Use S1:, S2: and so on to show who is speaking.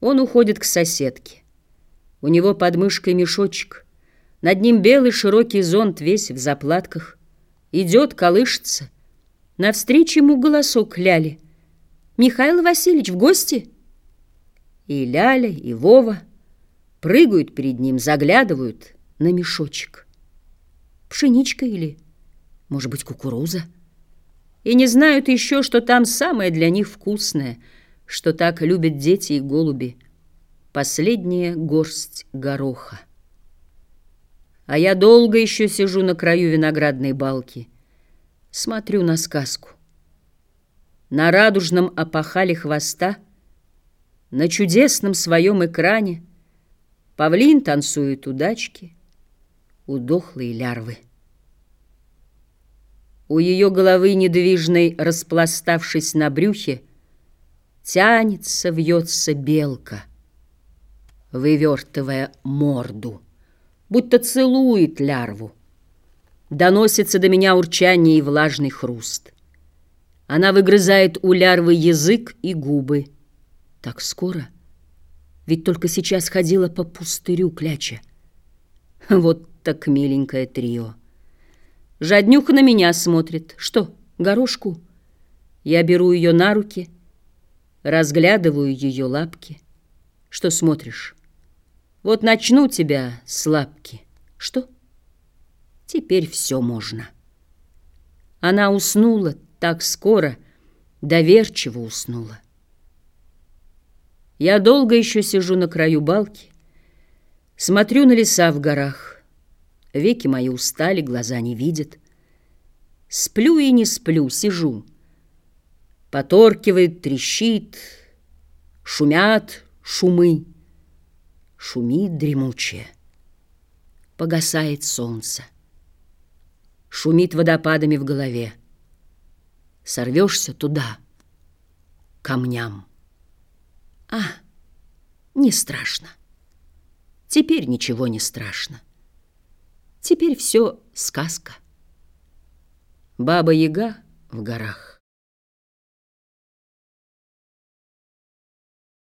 S1: Он уходит к соседке. У него под мышкой мешочек. Над ним белый широкий зонт весь в заплатках. Идет, колышется. Навстречу ему голосок Ляли. «Михаил Васильевич, в гости?» И Ляля, и Вова прыгают перед ним, заглядывают на мешочек. Пшеничка или, может быть, кукуруза? И не знают еще, что там самое для них вкусное — что так любят дети и голуби. Последняя горсть гороха. А я долго еще сижу на краю виноградной балки, смотрю на сказку. На радужном опахале хвоста, на чудесном своем экране Павлин танцует удачки, удохлые лярвы. У ее головы недвижной, распластавшись на брюхе, Тянется, вьется белка, вывертывая морду, будто целует лярву. Доносится до меня урчание и влажный хруст. Она выгрызает у лярвы язык и губы. Так скоро? Ведь только сейчас ходила по пустырю кляча. Вот так миленькое трио. Жаднюха на меня смотрит. Что, горошку? Я беру ее на руки — Разглядываю ее лапки. Что смотришь? Вот начну тебя с лапки. Что? Теперь все можно. Она уснула так скоро, доверчиво уснула. Я долго еще сижу на краю балки, смотрю на леса в горах. Веки мои устали, глаза не видят. Сплю и не сплю, сижу — Поторкивает, трещит, шумят шумы. Шумит дремучее, погасает солнце. Шумит водопадами в голове. Сорвешься туда, камням. А, не страшно. Теперь ничего не страшно. Теперь все сказка. Баба-яга в горах.